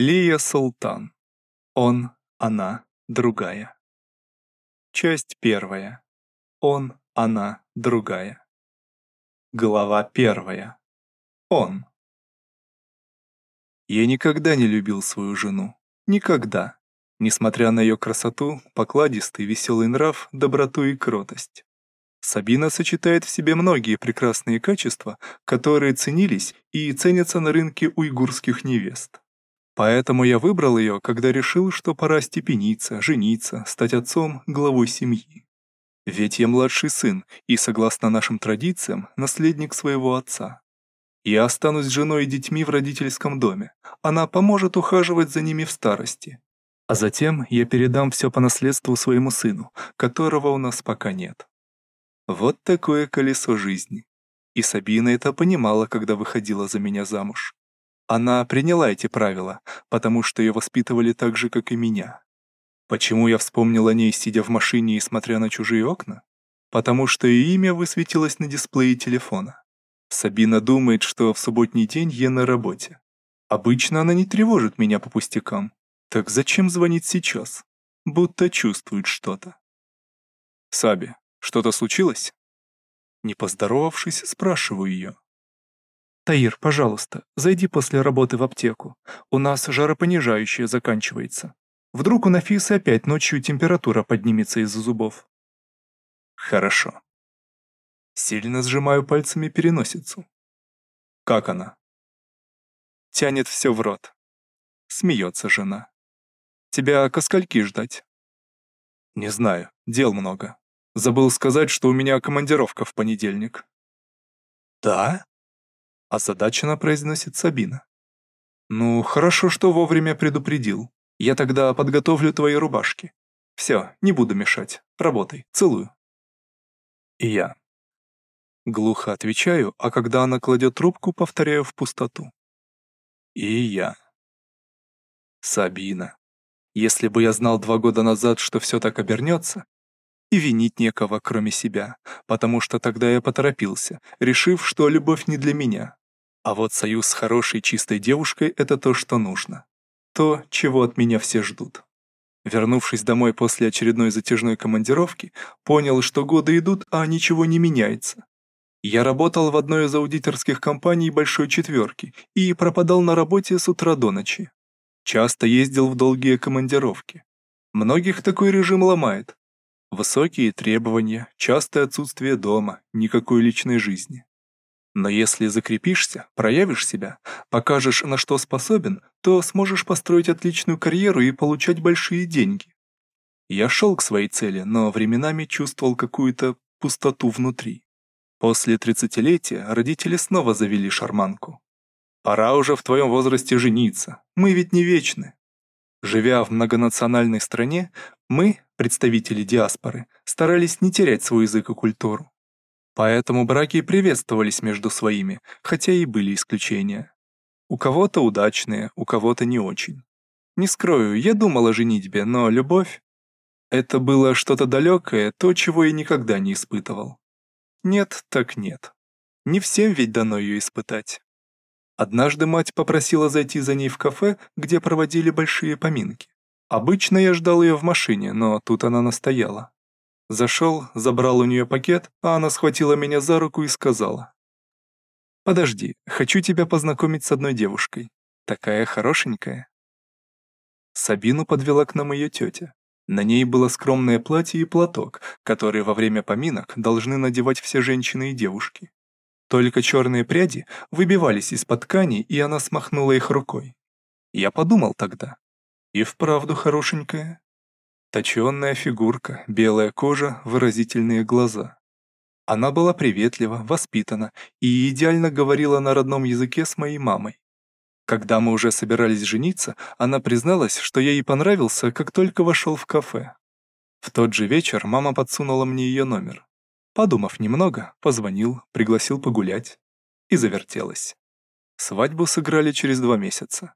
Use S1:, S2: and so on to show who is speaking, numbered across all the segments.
S1: Лия Султан. Он, она, другая. Часть первая. Он, она, другая. Глава первая. Он. Я никогда не любил свою жену. Никогда. Несмотря на ее красоту, покладистый, веселый нрав, доброту и кротость. Сабина сочетает в себе многие прекрасные качества, которые ценились и ценятся на рынке уйгурских невест. Поэтому я выбрал ее, когда решил, что пора степениться, жениться, стать отцом, главой семьи. Ведь я младший сын и, согласно нашим традициям, наследник своего отца. Я останусь женой и детьми в родительском доме. Она поможет ухаживать за ними в старости. А затем я передам все по наследству своему сыну, которого у нас пока нет. Вот такое колесо жизни. И Сабина это понимала, когда выходила за меня замуж. Она приняла эти правила, потому что ее воспитывали так же, как и меня. Почему я вспомнил о ней, сидя в машине и смотря на чужие окна? Потому что ее имя высветилось на дисплее телефона. Сабина думает, что в субботний день я на работе. Обычно она не тревожит меня по пустякам. Так зачем звонить сейчас? Будто чувствует что-то. Саби, что-то случилось? Не поздоровавшись, спрашиваю ее. «Таир, пожалуйста, зайди после работы в аптеку. У нас жаропонижающее заканчивается. Вдруг у Нафисы опять ночью температура поднимется из-за зубов». «Хорошо». Сильно сжимаю пальцами переносицу. «Как она?» Тянет все в рот. Смеется жена. «Тебя ко скольки ждать?» «Не знаю, дел много. Забыл сказать, что у меня командировка в понедельник». «Да?» – озадаченно произносит Сабина. «Ну, хорошо, что вовремя предупредил. Я тогда подготовлю твои рубашки. Все, не буду мешать. Работай. Целую». И я. Глухо отвечаю, а когда она кладет трубку, повторяю в пустоту. И я. Сабина. Если бы я знал два года назад, что все так обернется, и винить некого, кроме себя, потому что тогда я поторопился, решив, что любовь не для меня. А вот союз с хорошей чистой девушкой – это то, что нужно. То, чего от меня все ждут. Вернувшись домой после очередной затяжной командировки, понял, что годы идут, а ничего не меняется. Я работал в одной из аудиторских компаний Большой Четверки и пропадал на работе с утра до ночи. Часто ездил в долгие командировки. Многих такой режим ломает, Высокие требования, частое отсутствие дома, никакой личной жизни. Но если закрепишься, проявишь себя, покажешь, на что способен, то сможешь построить отличную карьеру и получать большие деньги. Я шел к своей цели, но временами чувствовал какую-то пустоту внутри. После тридцатилетия родители снова завели шарманку. «Пора уже в твоем возрасте жениться, мы ведь не вечны». Живя в многонациональной стране, мы, представители диаспоры, старались не терять свой язык и культуру. Поэтому браки приветствовались между своими, хотя и были исключения. У кого-то удачные, у кого-то не очень. Не скрою, я думал о женитьбе, но любовь... Это было что-то далекое, то, чего я никогда не испытывал. Нет, так нет. Не всем ведь дано ее испытать. Однажды мать попросила зайти за ней в кафе, где проводили большие поминки. Обычно я ждал ее в машине, но тут она настояла. Зашел, забрал у нее пакет, а она схватила меня за руку и сказала. «Подожди, хочу тебя познакомить с одной девушкой. Такая хорошенькая». Сабину подвела к нам ее тетя. На ней было скромное платье и платок, которые во время поминок должны надевать все женщины и девушки. Только черные пряди выбивались из-под ткани, и она смахнула их рукой. Я подумал тогда, и вправду хорошенькая. Точенная фигурка, белая кожа, выразительные глаза. Она была приветлива, воспитана и идеально говорила на родном языке с моей мамой. Когда мы уже собирались жениться, она призналась, что я ей понравился, как только вошел в кафе. В тот же вечер мама подсунула мне ее номер. Подумав немного, позвонил, пригласил погулять. И завертелась. Свадьбу сыграли через два месяца.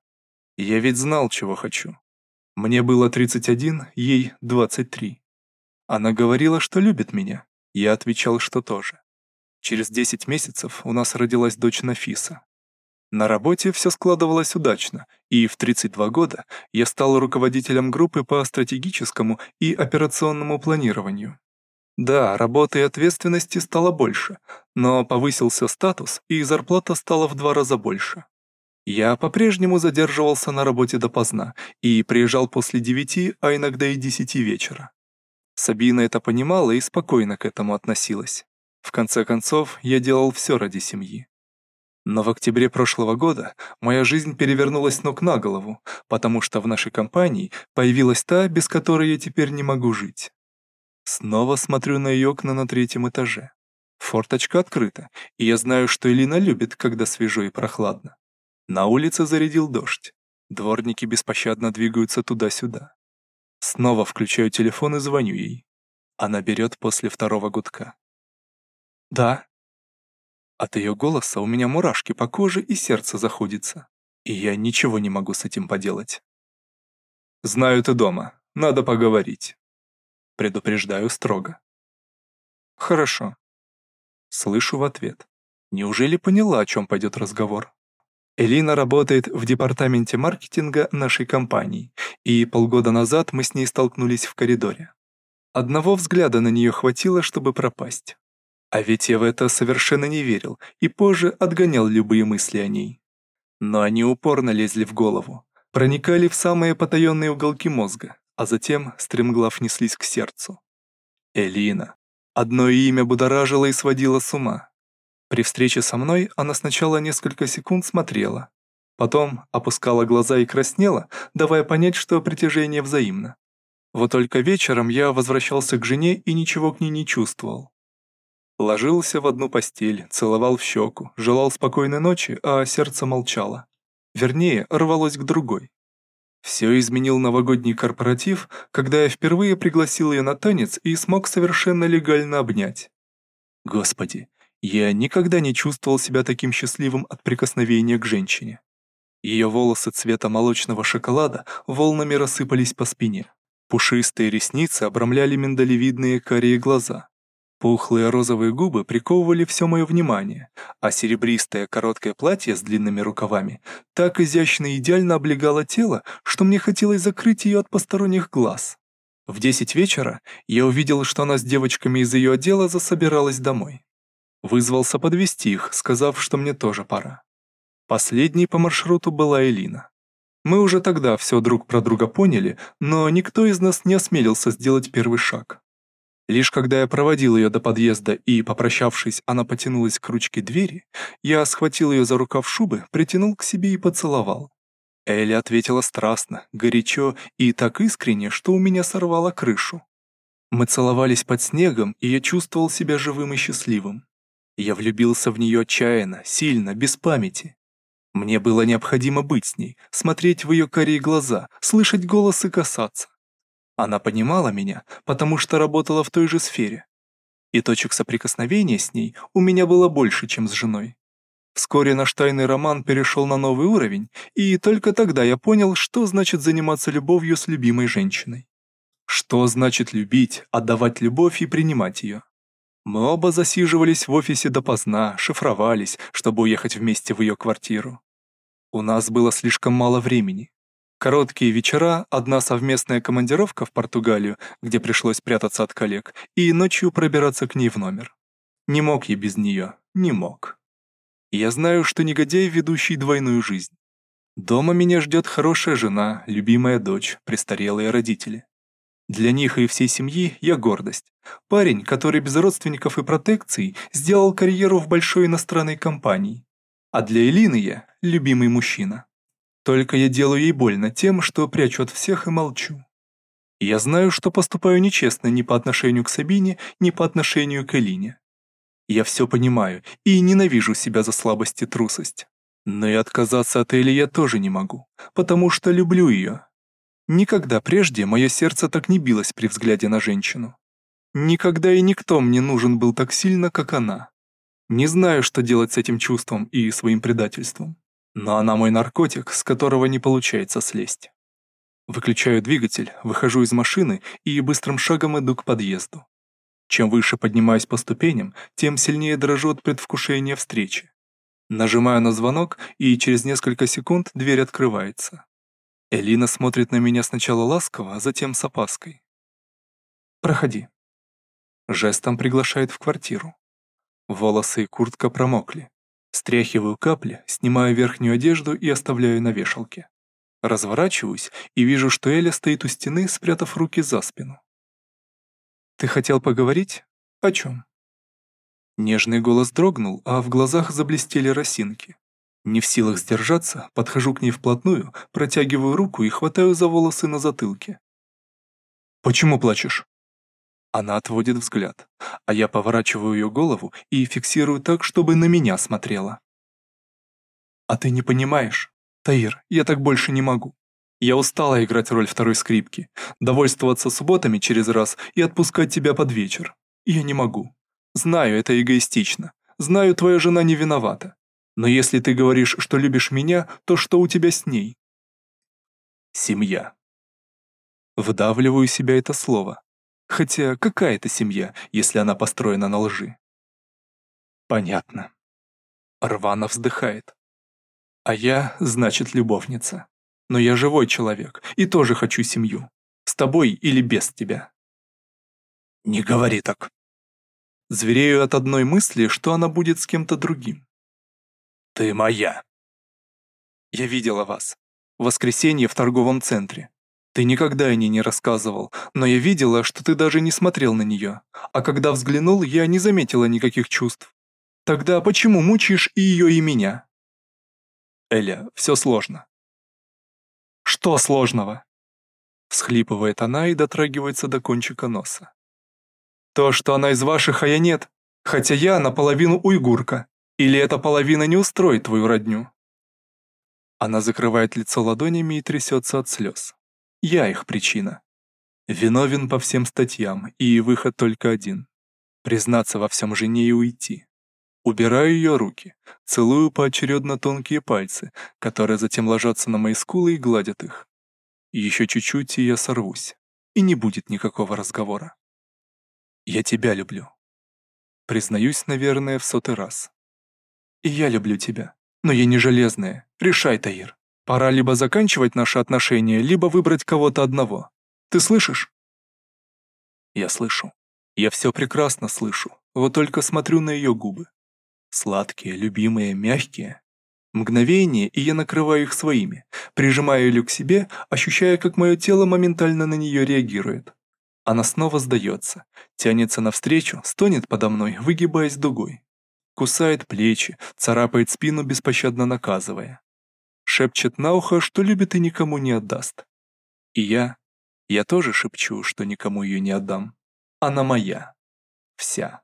S1: Я ведь знал, чего хочу. Мне было 31, ей 23. Она говорила, что любит меня. Я отвечал, что тоже. Через 10 месяцев у нас родилась дочь Нафиса. На работе все складывалось удачно, и в 32 года я стал руководителем группы по стратегическому и операционному планированию. Да, работы и ответственности стало больше, но повысился статус, и зарплата стала в два раза больше. Я по-прежнему задерживался на работе допоздна и приезжал после девяти, а иногда и десяти вечера. Сабина это понимала и спокойно к этому относилась. В конце концов, я делал все ради семьи. Но в октябре прошлого года моя жизнь перевернулась ног на голову, потому что в нашей компании появилась та, без которой я теперь не могу жить. Снова смотрю на ее окна на третьем этаже. Форточка открыта, и я знаю, что Элина любит, когда свежо и прохладно. На улице зарядил дождь. Дворники беспощадно двигаются туда-сюда. Снова включаю телефон и звоню ей. Она берет после второго гудка. «Да», от ее голоса у меня мурашки по коже и сердце заходится. И я ничего не могу с этим поделать. «Знаю ты дома. Надо поговорить». Предупреждаю строго. «Хорошо». Слышу в ответ. Неужели поняла, о чем пойдет разговор? Элина работает в департаменте маркетинга нашей компании, и полгода назад мы с ней столкнулись в коридоре. Одного взгляда на нее хватило, чтобы пропасть. А ведь я в это совершенно не верил и позже отгонял любые мысли о ней. Но они упорно лезли в голову, проникали в самые потаенные уголки мозга, а затем стремглав неслись к сердцу. Элина. Одно имя будоражило и сводило с ума. При встрече со мной она сначала несколько секунд смотрела, потом опускала глаза и краснела, давая понять, что притяжение взаимно. Вот только вечером я возвращался к жене и ничего к ней не чувствовал. Ложился в одну постель, целовал в щеку, желал спокойной ночи, а сердце молчало. Вернее, рвалось к другой. Все изменил новогодний корпоратив, когда я впервые пригласил ее на танец и смог совершенно легально обнять. Господи, я никогда не чувствовал себя таким счастливым от прикосновения к женщине. Ее волосы цвета молочного шоколада волнами рассыпались по спине. Пушистые ресницы обрамляли миндалевидные карие глаза. Пухлые розовые губы приковывали все мое внимание, а серебристое короткое платье с длинными рукавами так изящно и идеально облегало тело, что мне хотелось закрыть ее от посторонних глаз. В десять вечера я увидел, что она с девочками из ее отдела засобиралась домой. Вызвался подвести их, сказав, что мне тоже пора. Последней по маршруту была Элина. Мы уже тогда все друг про друга поняли, но никто из нас не осмелился сделать первый шаг. Лишь когда я проводил ее до подъезда и, попрощавшись, она потянулась к ручке двери, я схватил ее за рукав шубы, притянул к себе и поцеловал. Элли ответила страстно, горячо и так искренне, что у меня сорвало крышу. Мы целовались под снегом, и я чувствовал себя живым и счастливым. Я влюбился в нее отчаянно, сильно, без памяти. Мне было необходимо быть с ней, смотреть в ее карие глаза, слышать голос и касаться. Она понимала меня, потому что работала в той же сфере. И точек соприкосновения с ней у меня было больше, чем с женой. Вскоре наш тайный роман перешел на новый уровень, и только тогда я понял, что значит заниматься любовью с любимой женщиной. Что значит любить, отдавать любовь и принимать ее. Мы оба засиживались в офисе допоздна, шифровались, чтобы уехать вместе в ее квартиру. У нас было слишком мало времени, Короткие вечера, одна совместная командировка в Португалию, где пришлось прятаться от коллег, и ночью пробираться к ней в номер. Не мог я без нее, не мог. Я знаю, что негодяй, ведущий двойную жизнь. Дома меня ждет хорошая жена, любимая дочь, престарелые родители. Для них и всей семьи я гордость. Парень, который без родственников и протекций сделал карьеру в большой иностранной компании. А для Элины я любимый мужчина. Только я делаю ей больно тем, что прячу от всех и молчу. Я знаю, что поступаю нечестно ни по отношению к Сабине, ни по отношению к Элине. Я все понимаю и ненавижу себя за слабость и трусость. Но и отказаться от Эли я тоже не могу, потому что люблю ее. Никогда прежде мое сердце так не билось при взгляде на женщину. Никогда и никто мне нужен был так сильно, как она. Не знаю, что делать с этим чувством и своим предательством. Но она мой наркотик, с которого не получается слезть. Выключаю двигатель, выхожу из машины и быстрым шагом иду к подъезду. Чем выше поднимаюсь по ступеням, тем сильнее дрожу от предвкушения встречи. Нажимаю на звонок, и через несколько секунд дверь открывается. Элина смотрит на меня сначала ласково, а затем с опаской. «Проходи». Жестом приглашает в квартиру. Волосы и куртка промокли. Стряхиваю капли, снимаю верхнюю одежду и оставляю на вешалке. Разворачиваюсь и вижу, что Эля стоит у стены, спрятав руки за спину. «Ты хотел поговорить? О чем?» Нежный голос дрогнул, а в глазах заблестели росинки. Не в силах сдержаться, подхожу к ней вплотную, протягиваю руку и хватаю за волосы на затылке. «Почему плачешь?» Она отводит взгляд, а я поворачиваю ее голову и фиксирую так, чтобы на меня смотрела. «А ты не понимаешь? Таир, я так больше не могу. Я устала играть роль второй скрипки, довольствоваться субботами через раз и отпускать тебя под вечер. Я не могу. Знаю, это эгоистично. Знаю, твоя жена не виновата. Но если ты говоришь, что любишь меня, то что у тебя с ней? Семья. Вдавливаю себя это слово. Хотя какая это семья, если она построена на лжи? Понятно. Рвана вздыхает. А я, значит, любовница. Но я живой человек и тоже хочу семью. С тобой или без тебя. Не говори так. Зверею от одной мысли, что она будет с кем-то другим. «Ты моя!» «Я видела вас. Воскресенье в торговом центре. Ты никогда о ней не рассказывал, но я видела, что ты даже не смотрел на нее. А когда взглянул, я не заметила никаких чувств. Тогда почему мучаешь и ее, и меня?» «Эля, все сложно». «Что сложного?» Схлипывает она и дотрагивается до кончика носа. То, что она из ваших, а я нет. Хотя я наполовину уйгурка. Или эта половина не устроит твою родню?» Она закрывает лицо ладонями и трясется от слез. Я их причина. Виновен по всем статьям, и выход только один. Признаться во всем жене и уйти. Убираю ее руки, целую поочередно тонкие пальцы, которые затем ложатся на мои скулы и гладят их. Еще чуть-чуть, и я сорвусь. И не будет никакого разговора. Я тебя люблю. Признаюсь, наверное, в сотый раз. И я люблю тебя. Но я не железная. Решай, Таир. Пора либо заканчивать наши отношения, либо выбрать кого-то одного. Ты слышишь? Я слышу. Я все прекрасно слышу. Вот только смотрю на ее губы. Сладкие, любимые, мягкие. Мгновение, и я накрываю их своими, прижимаю ее к себе, ощущая, как мое тело моментально на нее реагирует. Она снова сдается, тянется навстречу, стонет подо мной, выгибаясь дугой. Кусает плечи, царапает спину, беспощадно наказывая. Шепчет на ухо, что любит и никому не отдаст. И я, я тоже шепчу, что никому ее не отдам. Она моя. Вся.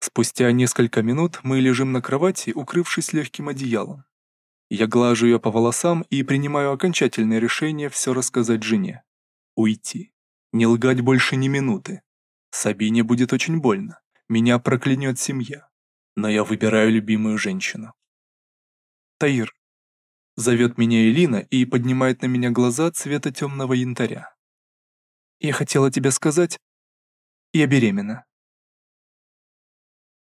S1: Спустя несколько минут мы лежим на кровати, укрывшись легким одеялом. Я глажу ее по волосам и принимаю окончательное решение все рассказать жене. Уйти. Не лгать больше ни минуты. Сабине будет очень больно. Меня проклянет семья. Но я выбираю любимую женщину. Таир. Зовет меня Элина и поднимает на меня глаза цвета темного янтаря. Я хотела тебе сказать, я беременна.